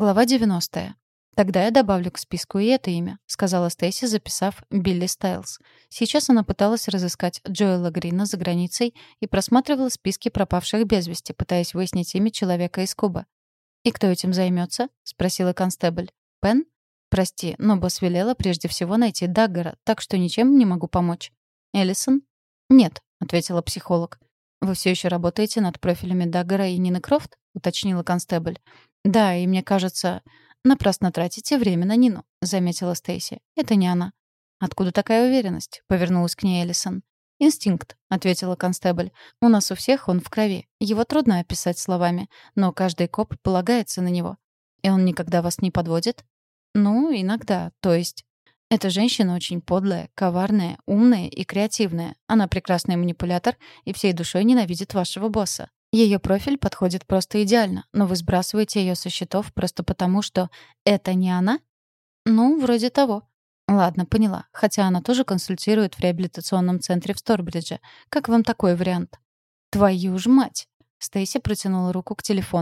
Глава 90. «Тогда я добавлю к списку и это имя», — сказала Стейси, записав Билли Стайлз. Сейчас она пыталась разыскать Джоэла Грина за границей и просматривала списки пропавших без вести, пытаясь выяснить имя человека из Куба. «И кто этим займется? спросила констебль. «Пен? Прости, но босс велела прежде всего найти Даггера, так что ничем не могу помочь». «Эллисон?» «Нет», — ответила психолог. «Вы все еще работаете над профилями Даггера и Нины Крофт?» — уточнила констебль. «Да, и мне кажется, напрасно тратите время на Нину», — заметила Стейси. «Это не она». «Откуда такая уверенность?» — повернулась к ней Эллисон. «Инстинкт», — ответила констебль. «У нас у всех он в крови. Его трудно описать словами, но каждый коп полагается на него. И он никогда вас не подводит?» «Ну, иногда, то есть...» Эта женщина очень подлая, коварная, умная и креативная. Она прекрасный манипулятор и всей душой ненавидит вашего босса. Ее профиль подходит просто идеально, но вы сбрасываете ее со счетов просто потому, что это не она? Ну, вроде того. Ладно, поняла. Хотя она тоже консультирует в реабилитационном центре в Сторбридже. Как вам такой вариант? Твою ж мать! Стейси протянула руку к телефону.